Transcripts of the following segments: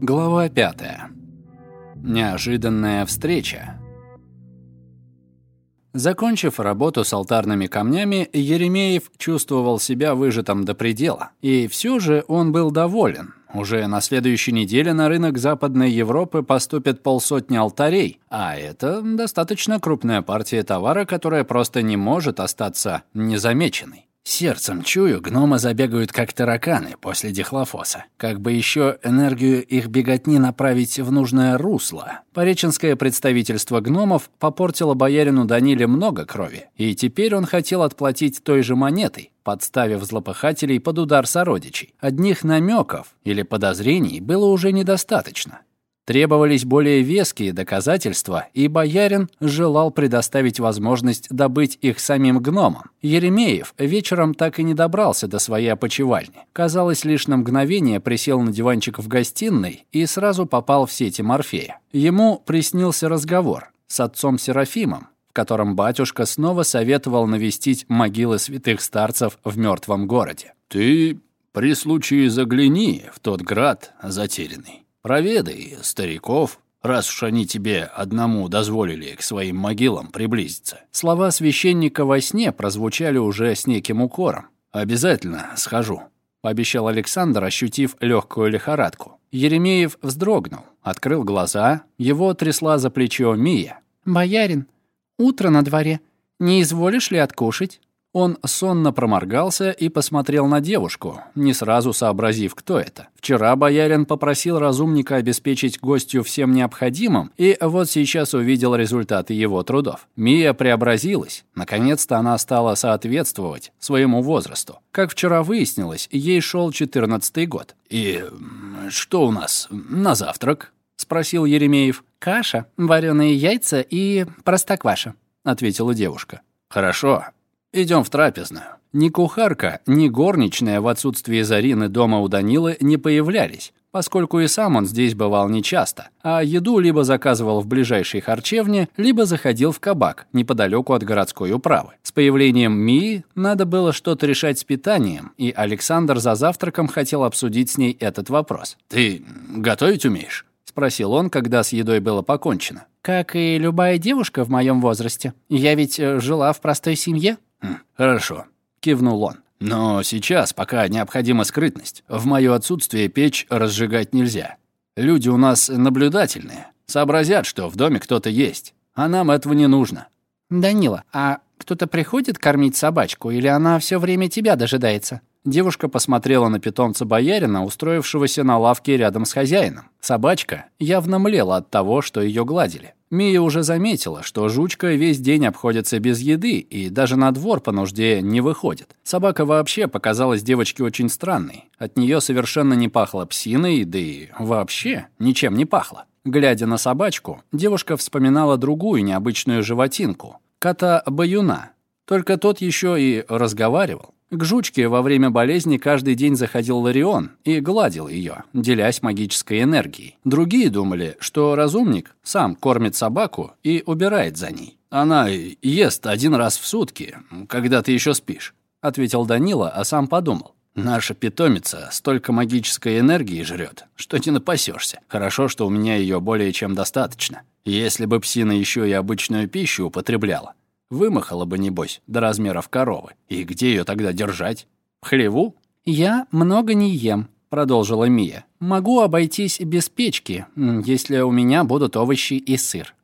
Глава пятая. Неожиданная встреча. Закончив работу с алтарными камнями, Еремеев чувствовал себя выжатым до предела. И все же он был доволен. Уже на следующей неделе на рынок Западной Европы поступят полсотни алтарей, а это достаточно крупная партия товара, которая просто не может остаться незамеченной. Сердцем чую, гномы забегают как тараканы после дихлофоса. Как бы еще энергию их беготни направить в нужное русло. Пореченское представительство гномов попортило боярину Даниле много крови, и теперь он хотел отплатить той же монетой, подставив злопыхателей под удар сородичей. Одних намеков или подозрений было уже недостаточно. Требовались более веские доказательства, и боярин желал предоставить возможность добыть их самим гномам. Еремеев вечером так и не добрался до своей опочивальни. Казалось, лишь на мгновение присел на диванчик в гостиной и сразу попал в сети Морфея. Ему приснился разговор с отцом Серафимом, в котором батюшка снова советовал навестить могилы святых старцев в мертвом городе. «Ты при случае загляни в тот град затерянный. Проведай стариков, раз уж они тебе одному дозволили к своим могилам приблизиться». Слова священника во сне прозвучали уже с неким укором. «Обязательно схожу», — пообещал Александр, ощутив легкую лихорадку. Еремеев вздрогнул, открыл глаза, его трясла за плечо Мия. «Боярин, утро на дворе. Не изволишь ли откушать?» Он сонно проморгался и посмотрел на девушку, не сразу сообразив, кто это. Вчера боярин попросил разумника обеспечить гостю всем необходимым, и вот сейчас увидел результаты его трудов. Мия преобразилась. Наконец-то она стала соответствовать своему возрасту. Как вчера выяснилось, ей шел четырнадцатый год. «И что у нас на завтрак?» — спросил Еремеев. «Каша, вареные яйца и простокваша», — ответила девушка. «Хорошо, Идем в трапезную». Ни кухарка, ни горничная в отсутствие Зарины дома у Данилы не появлялись, поскольку и сам он здесь бывал нечасто, а еду либо заказывал в ближайшей харчевне, либо заходил в кабак неподалеку от городской управы. С появлением Мии надо было что-то решать с питанием, и Александр за завтраком хотел обсудить с ней этот вопрос. «Ты готовить умеешь?» — спросил он, когда с едой было покончено. «Как и любая девушка в моем возрасте. Я ведь э, жила в простой семье», Хм, «Хорошо», — кивнул он. «Но сейчас, пока необходима скрытность, в моё отсутствие печь разжигать нельзя. Люди у нас наблюдательные, сообразят, что в доме кто-то есть, а нам этого не нужно». «Данила, а кто-то приходит кормить собачку, или она все время тебя дожидается?» Девушка посмотрела на питомца боярина, устроившегося на лавке рядом с хозяином. Собачка явно млела от того, что ее гладили. Мия уже заметила, что жучка весь день обходится без еды и даже на двор по нужде не выходит. Собака вообще показалась девочке очень странной. От нее совершенно не пахло псиной, да и вообще ничем не пахло. Глядя на собачку, девушка вспоминала другую необычную животинку — кота-баюна. Только тот еще и разговаривал. К жучке во время болезни каждый день заходил Ларион и гладил ее, делясь магической энергией. Другие думали, что разумник сам кормит собаку и убирает за ней. «Она ест один раз в сутки, когда ты еще спишь», — ответил Данила, а сам подумал. «Наша питомица столько магической энергии жрет, что не напасешься. Хорошо, что у меня ее более чем достаточно. Если бы псина еще и обычную пищу употребляла, Вымахала бы, небось, до размеров коровы. И где ее тогда держать? В хлеву? «Я много не ем», — продолжила Мия. «Могу обойтись без печки, если у меня будут овощи и сыр».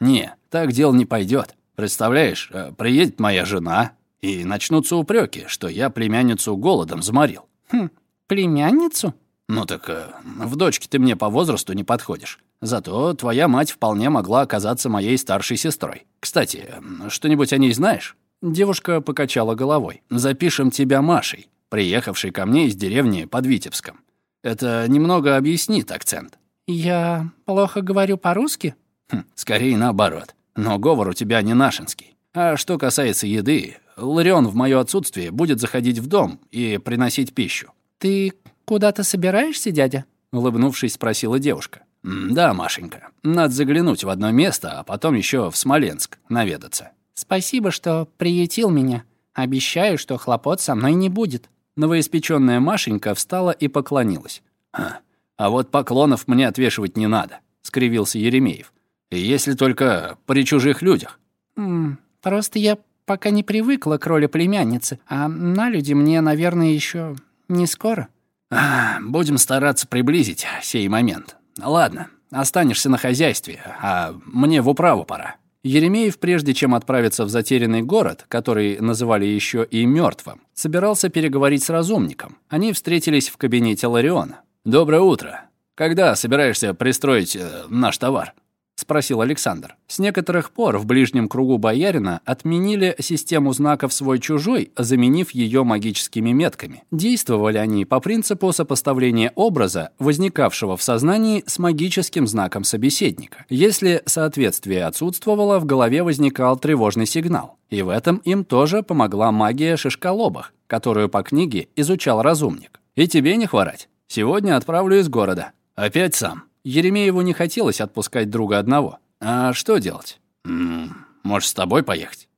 «Не, так дело не пойдет. Представляешь, э, приедет моя жена, и начнутся упреки, что я племянницу голодом заморил». «Хм, племянницу?» «Ну так э, в дочке ты мне по возрасту не подходишь. Зато твоя мать вполне могла оказаться моей старшей сестрой. Кстати, что-нибудь о ней знаешь?» Девушка покачала головой. «Запишем тебя Машей, приехавшей ко мне из деревни под Витебском. Это немного объяснит акцент». «Я плохо говорю по-русски?» хм, «Скорее наоборот. Но говор у тебя не нашинский. А что касается еды, Ларион в моё отсутствие будет заходить в дом и приносить пищу». «Ты куда-то собираешься, дядя?» Улыбнувшись, спросила девушка. «Да, Машенька, надо заглянуть в одно место, а потом еще в Смоленск наведаться». «Спасибо, что приютил меня. Обещаю, что хлопот со мной не будет». Новоиспечённая Машенька встала и поклонилась. «А, А вот поклонов мне отвешивать не надо, скривился Еремеев. Если только при чужих людях. М -м, просто я пока не привыкла к роли племянницы, а на люди мне, наверное, еще не скоро. А, будем стараться приблизить сей момент. Ладно, останешься на хозяйстве, а мне в управу пора. Еремеев, прежде чем отправиться в затерянный город, который называли еще и мертвым, собирался переговорить с разумником. Они встретились в кабинете Лариона. «Доброе утро. Когда собираешься пристроить э, наш товар?» Спросил Александр. С некоторых пор в ближнем кругу боярина отменили систему знаков свой-чужой, заменив ее магическими метками. Действовали они по принципу сопоставления образа, возникавшего в сознании, с магическим знаком собеседника. Если соответствие отсутствовало, в голове возникал тревожный сигнал. И в этом им тоже помогла магия шишколобах, которую по книге изучал разумник. «И тебе не хворать. Сегодня отправлю из города. Опять сам». Еремееву не хотелось отпускать друга одного. А что делать? М -м, может, с тобой поехать?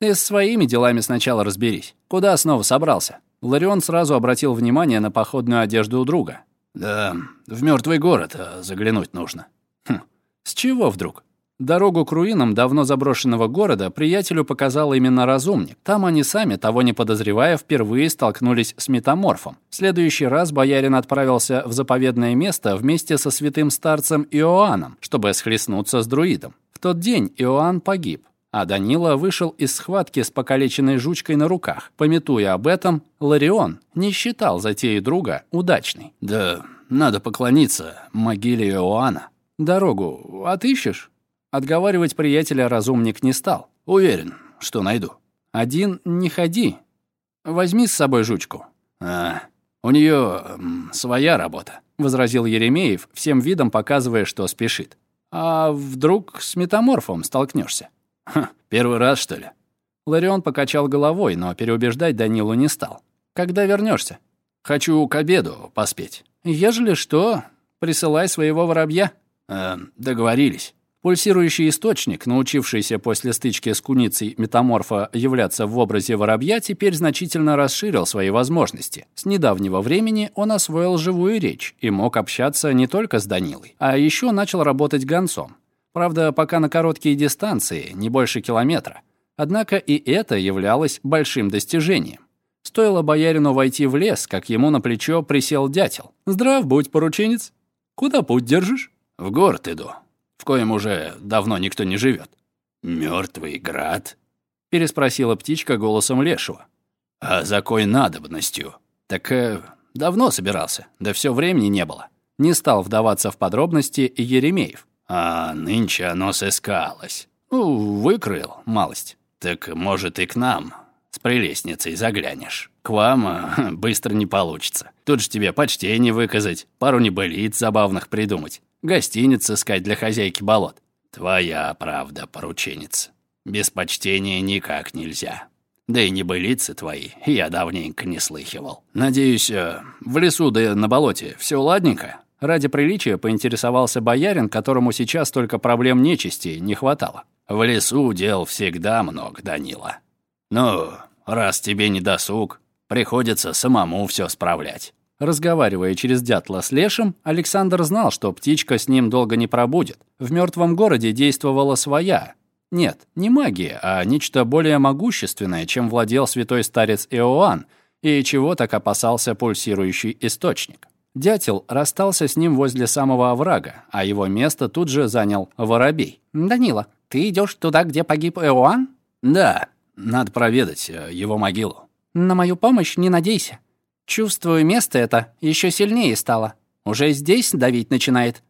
Ты с своими делами сначала разберись. Куда снова собрался? Ларион сразу обратил внимание на походную одежду у друга. Да, в мертвый город а заглянуть нужно. Хм, с чего вдруг? Дорогу к руинам давно заброшенного города приятелю показал именно разумник. Там они сами, того не подозревая, впервые столкнулись с метаморфом. В следующий раз боярин отправился в заповедное место вместе со святым старцем Иоанном, чтобы схлестнуться с друидом. В тот день Иоанн погиб, а Данила вышел из схватки с покалеченной жучкой на руках. Пометуя об этом, Ларион не считал затею друга удачной. «Да надо поклониться могиле Иоанна. Дорогу отыщешь?» Отговаривать приятеля разумник не стал. Уверен, что найду. Один не ходи. Возьми с собой жучку. А, у нее своя работа, возразил Еремеев, всем видом показывая, что спешит. А вдруг с метаморфом столкнешься? первый раз, что ли? Ларион покачал головой, но переубеждать Данилу не стал. Когда вернешься? Хочу к обеду поспеть. Ежели что, присылай своего воробья. Э, договорились. Пульсирующий источник, научившийся после стычки с куницей метаморфа являться в образе воробья, теперь значительно расширил свои возможности. С недавнего времени он освоил живую речь и мог общаться не только с Данилой, а еще начал работать гонцом. Правда, пока на короткие дистанции, не больше километра. Однако и это являлось большим достижением. Стоило боярину войти в лес, как ему на плечо присел дятел. «Здрав будь, порученец. Куда путь держишь?» «В город иду», в коем уже давно никто не живет. Мертвый град? переспросила птичка голосом лешего. А за кой надобностью? Так э, давно собирался, да все времени не было. Не стал вдаваться в подробности Еремеев. А нынче оно сыскалось. Ну, выкрыл малость. Так, может, и к нам с прелестницей заглянешь. К вам э, быстро не получится. Тут же тебе почтение выказать, пару небылиц забавных придумать гостиниц искать для хозяйки болот. Твоя правда, порученец. Без почтения никак нельзя. Да и небылицы твои я давненько не слыхивал. Надеюсь, э, в лесу да на болоте все ладненько?» Ради приличия поинтересовался боярин, которому сейчас только проблем нечисти не хватало. «В лесу дел всегда много, Данила. Ну, раз тебе не досуг, приходится самому все справлять. Разговаривая через дятла с Лешем, Александр знал, что птичка с ним долго не пробудет. В мертвом городе действовала своя. Нет, не магия, а нечто более могущественное, чем владел святой старец Иоанн, и чего так опасался пульсирующий источник. Дятел расстался с ним возле самого оврага, а его место тут же занял воробей. «Данила, ты идешь туда, где погиб Иоанн?» «Да, надо проведать э, его могилу». «На мою помощь не надейся. Чувствую, место это еще сильнее стало. Уже здесь давить начинает.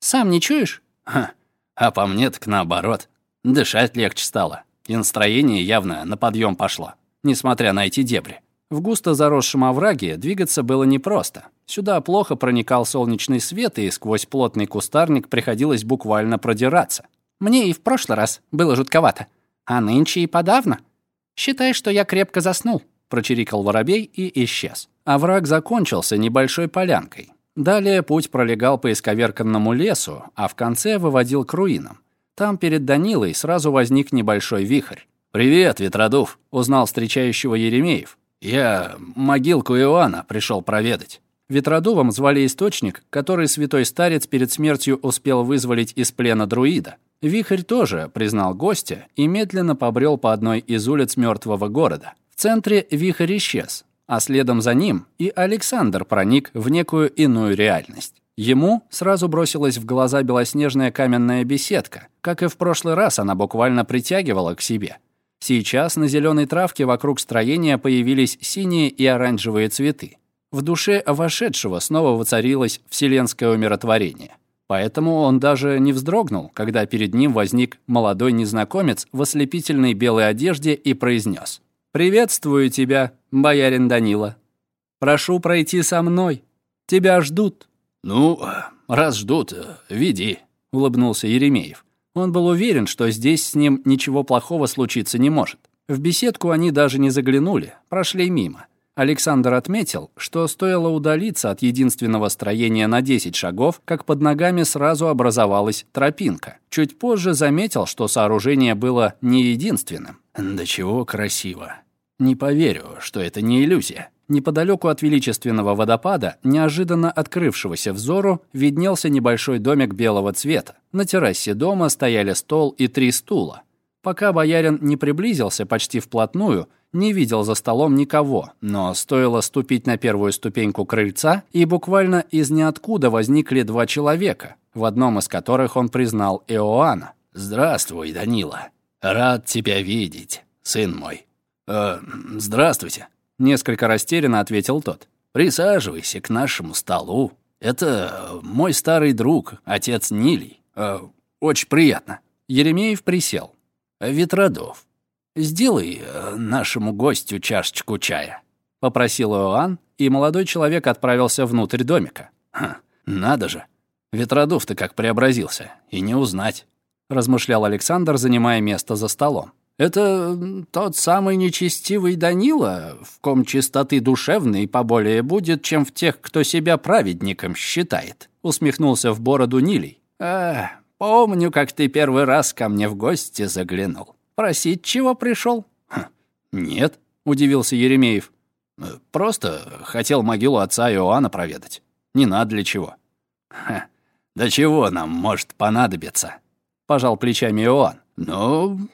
Сам не чуешь? Ха, а по мне так наоборот. Дышать легче стало. И настроение явно на подъем пошло, несмотря на эти дебри. В густо заросшем овраге двигаться было непросто. Сюда плохо проникал солнечный свет, и сквозь плотный кустарник приходилось буквально продираться. Мне и в прошлый раз было жутковато. А нынче и подавно. Считай, что я крепко заснул прочирикал воробей и исчез. Овраг закончился небольшой полянкой. Далее путь пролегал по исковерканному лесу, а в конце выводил к руинам. Там перед Данилой сразу возник небольшой вихрь. «Привет, Ветродув!» — узнал встречающего Еремеев. «Я могилку Иоанна пришел проведать». Ветродувом звали источник, который святой старец перед смертью успел вызволить из плена друида. Вихрь тоже признал гостя и медленно побрел по одной из улиц мертвого города. В центре вихрь исчез, а следом за ним и Александр проник в некую иную реальность. Ему сразу бросилась в глаза белоснежная каменная беседка. Как и в прошлый раз, она буквально притягивала к себе. Сейчас на зеленой травке вокруг строения появились синие и оранжевые цветы. В душе вошедшего снова воцарилось вселенское умиротворение. Поэтому он даже не вздрогнул, когда перед ним возник молодой незнакомец в ослепительной белой одежде и произнес: «Приветствую тебя, боярин Данила. Прошу пройти со мной. Тебя ждут». «Ну, раз ждут, веди», — улыбнулся Еремеев. Он был уверен, что здесь с ним ничего плохого случиться не может. В беседку они даже не заглянули, прошли мимо. Александр отметил, что стоило удалиться от единственного строения на 10 шагов, как под ногами сразу образовалась тропинка. Чуть позже заметил, что сооружение было не единственным. «Да чего красиво. Не поверю, что это не иллюзия». Неподалеку от величественного водопада, неожиданно открывшегося взору, виднелся небольшой домик белого цвета. На террасе дома стояли стол и три стула. Пока боярин не приблизился почти вплотную, не видел за столом никого, но стоило ступить на первую ступеньку крыльца, и буквально из ниоткуда возникли два человека, в одном из которых он признал Иоанна. «Здравствуй, Данила. Рад тебя видеть, сын мой». «Э, здравствуйте», — несколько растерянно ответил тот. «Присаживайся к нашему столу. Это мой старый друг, отец Нилий. Э, очень приятно». Еремеев присел. «Ветродов, «Сделай э, нашему гостю чашечку чая», — попросил Иоанн, и молодой человек отправился внутрь домика. «Ха, надо же, Ветродув-то как преобразился, и не узнать», — размышлял Александр, занимая место за столом. «Это тот самый нечестивый Данила, в ком чистоты душевной поболее будет, чем в тех, кто себя праведником считает», — усмехнулся в бороду Нилей. «А, помню, как ты первый раз ко мне в гости заглянул. Просить чего пришел? Нет, удивился Еремеев. Э, просто хотел могилу отца Иоанна проведать. Не надо для чего. Да чего нам может понадобиться? Пожал плечами Иоанн. Ну,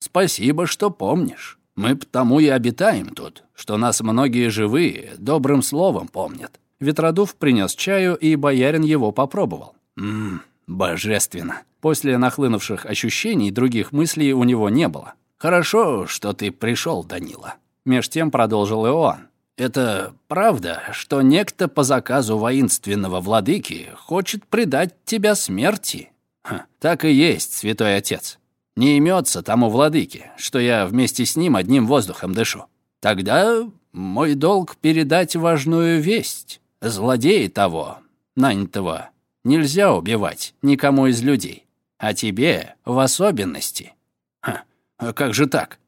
спасибо, что помнишь. Мы потому и обитаем тут, что нас многие живые добрым словом помнят. Ветродув принес чаю, и боярин его попробовал. Ммм, божественно. После нахлынувших ощущений других мыслей у него не было. «Хорошо, что ты пришел, Данила», — меж тем продолжил Иоанн. «Это правда, что некто по заказу воинственного владыки хочет предать тебя смерти?» Ха, «Так и есть, святой отец. Не имется тому владыке, что я вместе с ним одним воздухом дышу. Тогда мой долг передать важную весть. Злодея того, нанятого, нельзя убивать никому из людей а тебе в особенности. Ха, а как же так?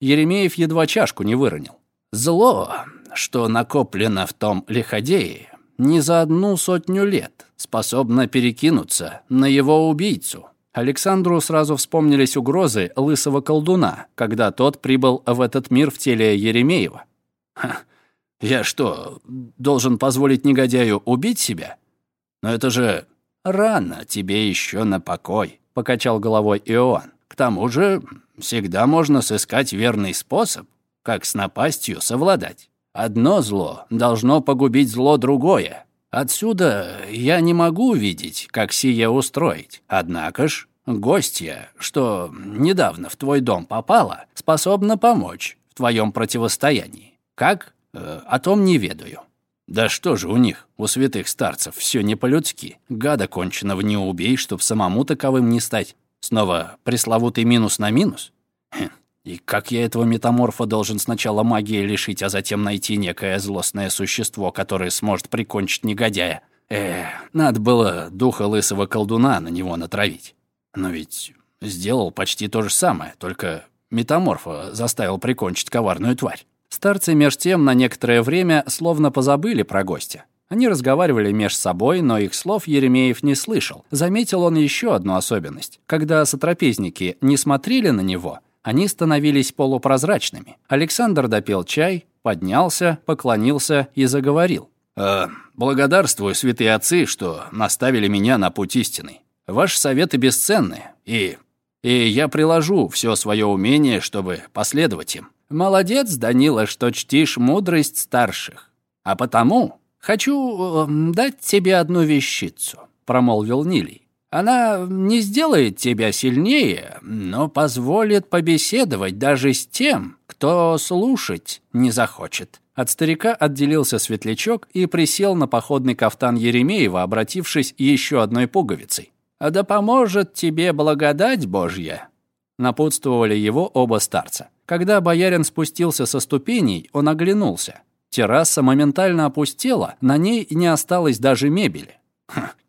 Еремеев едва чашку не выронил. Зло, что накоплено в том лиходее, не за одну сотню лет способно перекинуться на его убийцу. Александру сразу вспомнились угрозы лысого колдуна, когда тот прибыл в этот мир в теле Еремеева. Ха, я что, должен позволить негодяю убить себя? Но это же «Рано тебе еще на покой», — покачал головой Иоанн. «К тому же всегда можно сыскать верный способ, как с напастью совладать. Одно зло должно погубить зло другое. Отсюда я не могу видеть, как сие устроить. Однако ж, гостья, что недавно в твой дом попала, способна помочь в твоем противостоянии. Как? Э, о том не ведаю. Да что же у них, у святых старцев, все не по-людски. Гада конченого не убей, чтоб самому таковым не стать. Снова пресловутый минус на минус? Хм. И как я этого метаморфа должен сначала магией лишить, а затем найти некое злостное существо, которое сможет прикончить негодяя? Эх, надо было духа лысого колдуна на него натравить. Но ведь сделал почти то же самое, только метаморфа заставил прикончить коварную тварь. Старцы меж тем на некоторое время словно позабыли про гостя. Они разговаривали меж собой, но их слов Еремеев не слышал. Заметил он еще одну особенность. Когда сотрапезники не смотрели на него, они становились полупрозрачными. Александр допил чай, поднялся, поклонился и заговорил. Э, благодарствую, святые отцы, что наставили меня на путь истинный. Ваши советы бесценны, и... И я приложу все свое умение, чтобы последовать им. Молодец, Данила, что чтишь мудрость старших. А потому хочу э, дать тебе одну вещицу, промолвил Нилий. Она не сделает тебя сильнее, но позволит побеседовать даже с тем, кто слушать не захочет. От старика отделился светлячок и присел на походный кафтан Еремеева, обратившись еще одной пуговицей. «А да поможет тебе благодать Божья!» Напутствовали его оба старца. Когда боярин спустился со ступеней, он оглянулся. Терраса моментально опустела, на ней не осталось даже мебели.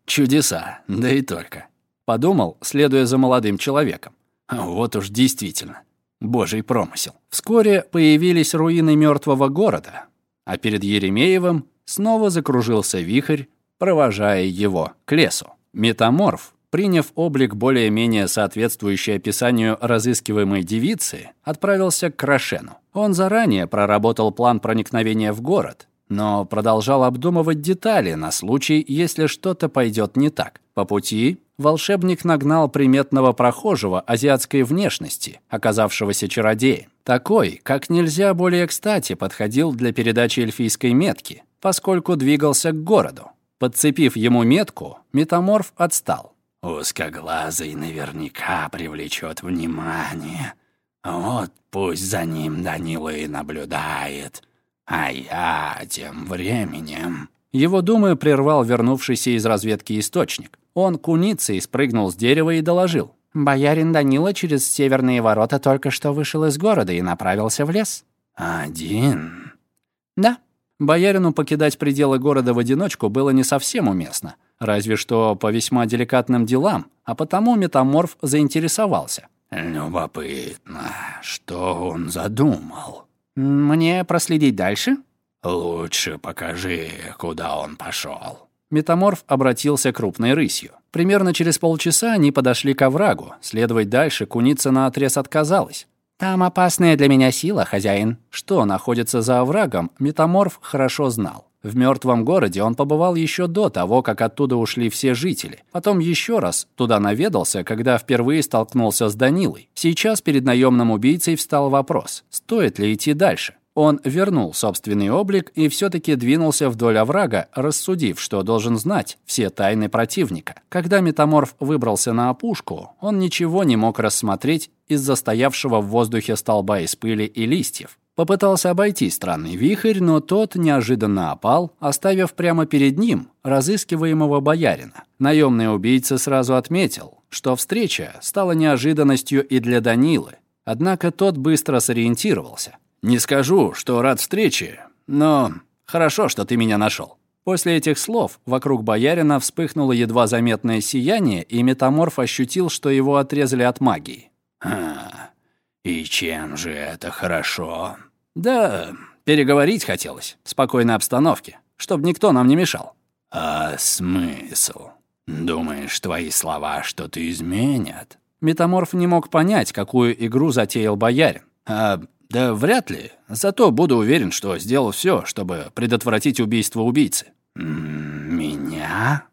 «Хм, «Чудеса, да и только», — подумал, следуя за молодым человеком. «Вот уж действительно, божий промысел». Вскоре появились руины мертвого города, а перед Еремеевым снова закружился вихрь, провожая его к лесу. Метаморф, приняв облик более-менее соответствующий описанию разыскиваемой девицы, отправился к Крашену. Он заранее проработал план проникновения в город, но продолжал обдумывать детали на случай, если что-то пойдет не так. По пути волшебник нагнал приметного прохожего азиатской внешности, оказавшегося чародеем. Такой, как нельзя более кстати, подходил для передачи эльфийской метки, поскольку двигался к городу. Подцепив ему метку, метаморф отстал. «Узкоглазый наверняка привлечет внимание. Вот пусть за ним Данила и наблюдает. А я тем временем...» Его думы прервал вернувшийся из разведки источник. Он куницей спрыгнул с дерева и доложил. «Боярин Данила через северные ворота только что вышел из города и направился в лес». «Один?» «Да». Боярину покидать пределы города в одиночку было не совсем уместно, разве что по весьма деликатным делам, а потому метаморф заинтересовался. «Любопытно, что он задумал?» «Мне проследить дальше?» «Лучше покажи, куда он пошел. Метаморф обратился крупной рысью. Примерно через полчаса они подошли к оврагу. Следовать дальше куница наотрез отказалась. «Там опасная для меня сила, хозяин». Что находится за оврагом, метаморф хорошо знал. В мертвом городе он побывал еще до того, как оттуда ушли все жители. Потом еще раз туда наведался, когда впервые столкнулся с Данилой. Сейчас перед наемным убийцей встал вопрос, стоит ли идти дальше. Он вернул собственный облик и все-таки двинулся вдоль оврага, рассудив, что должен знать все тайны противника. Когда метаморф выбрался на опушку, он ничего не мог рассмотреть из-за стоявшего в воздухе столба из пыли и листьев. Попытался обойти странный вихрь, но тот неожиданно опал, оставив прямо перед ним разыскиваемого боярина. Наемный убийца сразу отметил, что встреча стала неожиданностью и для Данилы. Однако тот быстро сориентировался. Не скажу, что рад встрече, но хорошо, что ты меня нашел. После этих слов вокруг боярина вспыхнуло едва заметное сияние, и метаморф ощутил, что его отрезали от магии. «А, и чем же это хорошо?» «Да, переговорить хотелось, в спокойной обстановке, чтобы никто нам не мешал». «А смысл? Думаешь, твои слова что-то изменят?» Метаморф не мог понять, какую игру затеял боярин. «А да вряд ли. Зато буду уверен, что сделал все, чтобы предотвратить убийство убийцы. Меня?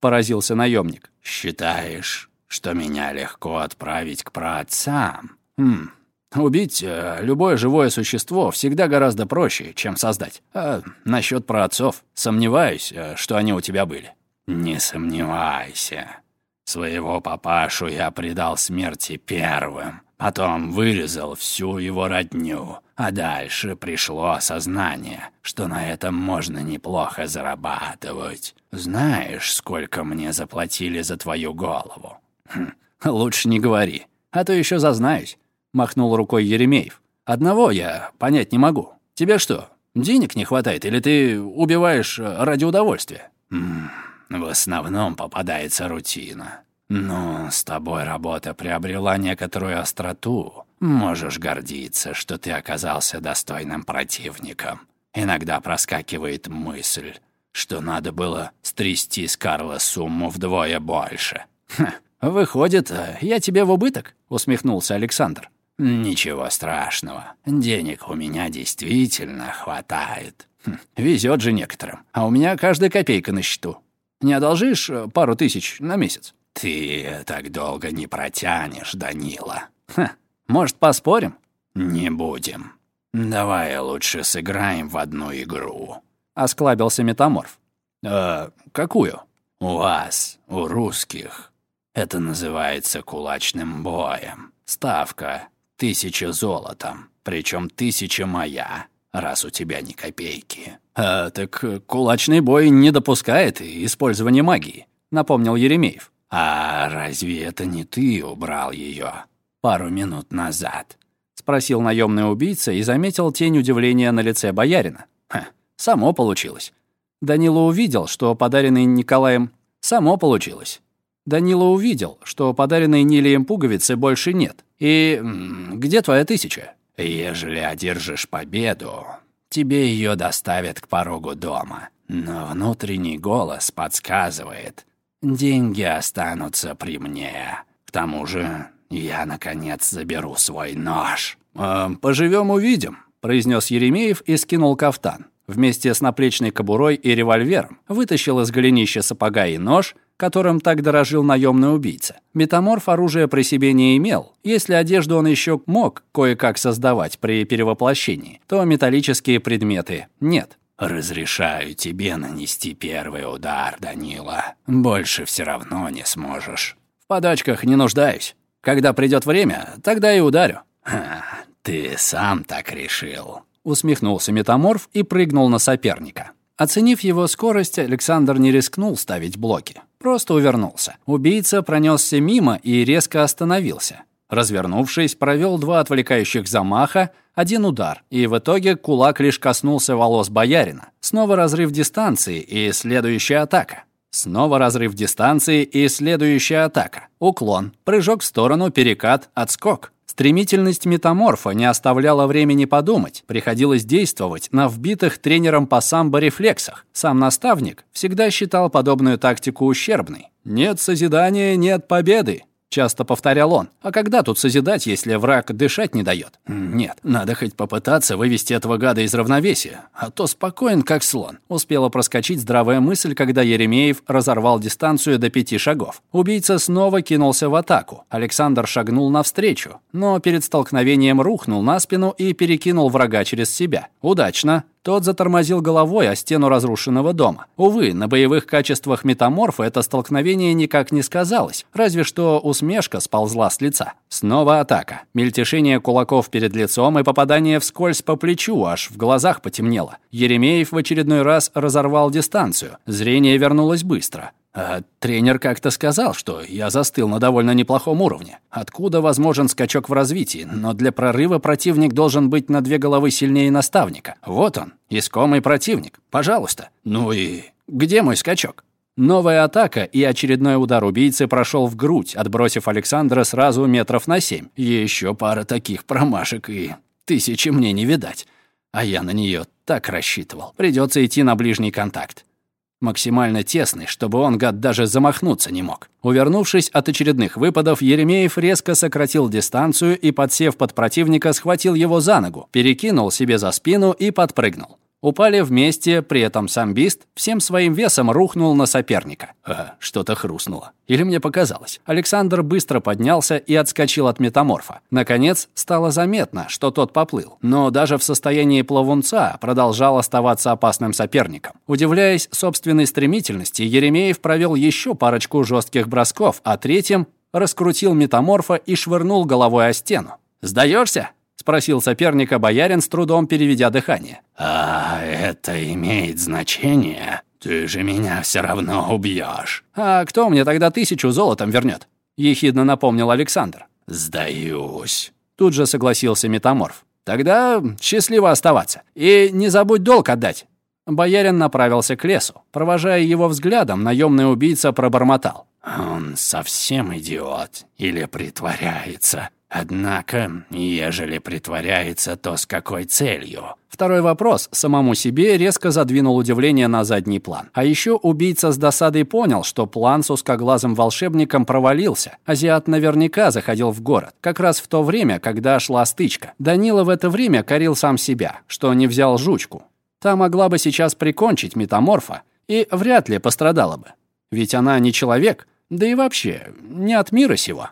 поразился наемник. Считаешь, что меня легко отправить к праотцам? Хм. Убить э, любое живое существо всегда гораздо проще, чем создать. А насчет праотцов, сомневаюсь, э, что они у тебя были. Не сомневайся. Своего папашу я предал смерти первым. Потом вырезал всю его родню, а дальше пришло осознание, что на этом можно неплохо зарабатывать. Знаешь, сколько мне заплатили за твою голову? Хм, лучше не говори, а то еще зазнаюсь, махнул рукой Еремеев. Одного я понять не могу. Тебе что, денег не хватает или ты убиваешь ради удовольствия? В основном попадается рутина. «Ну, с тобой работа приобрела некоторую остроту. Можешь гордиться, что ты оказался достойным противником. Иногда проскакивает мысль, что надо было стрясти с Карла сумму вдвое больше». «Ха, выходит, я тебе в убыток?» — усмехнулся Александр. «Ничего страшного. Денег у меня действительно хватает. Хм, везет же некоторым. А у меня каждая копейка на счету. Не одолжишь э, пару тысяч на месяц? Ты так долго не протянешь, Данила. Ха, может, поспорим? Не будем. Давай лучше сыграем в одну игру. Осклабился метаморф. «Э, какую?» «У вас, у русских. Это называется кулачным боем. Ставка — тысяча золотом. Причем тысяча моя, раз у тебя ни копейки». «А, так кулачный бой не допускает использования магии», — напомнил Еремеев. «А разве это не ты убрал ее пару минут назад?» — спросил наемный убийца и заметил тень удивления на лице боярина. Ха, само получилось. Данила увидел, что подаренный Николаем само получилось. Данила увидел, что подаренной Нилием пуговицы больше нет. И где твоя тысяча? Ежели одержишь победу, тебе ее доставят к порогу дома. Но внутренний голос подсказывает, деньги останутся при мне. К тому же я, наконец, заберу свой нож. «Э, «Поживем, увидим», — произнес Еремеев и скинул кафтан вместе с наплечной кобурой и револьвером, вытащил из голенища сапога и нож, которым так дорожил наемный убийца. Метаморф оружия при себе не имел. Если одежду он еще мог кое-как создавать при перевоплощении, то металлические предметы нет. «Разрешаю тебе нанести первый удар, Данила. Больше все равно не сможешь». «В подачках не нуждаюсь. Когда придет время, тогда и ударю». Ха, «Ты сам так решил», усмехнулся метаморф и прыгнул на соперника. Оценив его скорость, Александр не рискнул ставить блоки. Просто увернулся. Убийца пронесся мимо и резко остановился. Развернувшись, провел два отвлекающих замаха, один удар, и в итоге кулак лишь коснулся волос боярина. Снова разрыв дистанции и следующая атака. Снова разрыв дистанции и следующая атака. Уклон, прыжок в сторону, перекат, отскок. Стремительность метаморфа не оставляла времени подумать, приходилось действовать на вбитых тренером по самбо рефлексах. Сам наставник всегда считал подобную тактику ущербной. «Нет созидания, нет победы», Часто повторял он. А когда тут созидать, если враг дышать не дает? Нет, надо хоть попытаться вывести этого гада из равновесия, а то спокоен, как слон. Успела проскочить здравая мысль, когда Еремеев разорвал дистанцию до пяти шагов. Убийца снова кинулся в атаку. Александр шагнул навстречу, но перед столкновением рухнул на спину и перекинул врага через себя. Удачно. Тот затормозил головой о стену разрушенного дома. Увы, на боевых качествах метаморфа это столкновение никак не сказалось, разве что усмешка сползла с лица. Снова атака. Мельтешение кулаков перед лицом и попадание вскользь по плечу, аж в глазах потемнело. Еремеев в очередной раз разорвал дистанцию. Зрение вернулось быстро. А тренер как-то сказал, что я застыл на довольно неплохом уровне. Откуда возможен скачок в развитии, но для прорыва противник должен быть на две головы сильнее наставника. Вот он, искомый противник. Пожалуйста. Ну и где мой скачок? Новая атака и очередной удар убийцы прошел в грудь, отбросив Александра сразу метров на семь. Еще пара таких промашек и тысячи мне не видать. А я на нее так рассчитывал. Придется идти на ближний контакт максимально тесный, чтобы он, гад, даже замахнуться не мог. Увернувшись от очередных выпадов, Еремеев резко сократил дистанцию и, подсев под противника, схватил его за ногу, перекинул себе за спину и подпрыгнул. Упали вместе, при этом самбист всем своим весом рухнул на соперника. А, что-то хрустнуло. Или мне показалось. Александр быстро поднялся и отскочил от метаморфа. Наконец, стало заметно, что тот поплыл. Но даже в состоянии плавунца продолжал оставаться опасным соперником. Удивляясь собственной стремительности, Еремеев провел еще парочку жестких бросков, а третьим раскрутил метаморфа и швырнул головой о стену. «Сдаешься?» Спросил соперника боярин с трудом переведя дыхание. А это имеет значение? Ты же меня все равно убьешь. А кто мне тогда тысячу золотом вернет? ехидно напомнил Александр. Сдаюсь. Тут же согласился метаморф. Тогда счастливо оставаться. И не забудь долг отдать. Боярин направился к лесу. Провожая его взглядом, наемный убийца пробормотал. «Он совсем идиот или притворяется?» Однако, ежели притворяется, то с какой целью? Второй вопрос самому себе резко задвинул удивление на задний план. А еще убийца с досадой понял, что план с узкоглазым волшебником провалился. Азиат наверняка заходил в город, как раз в то время, когда шла стычка. Данила в это время корил сам себя, что не взял жучку. Та могла бы сейчас прикончить метаморфа и вряд ли пострадала бы. Ведь она не человек, да и вообще не от мира сего.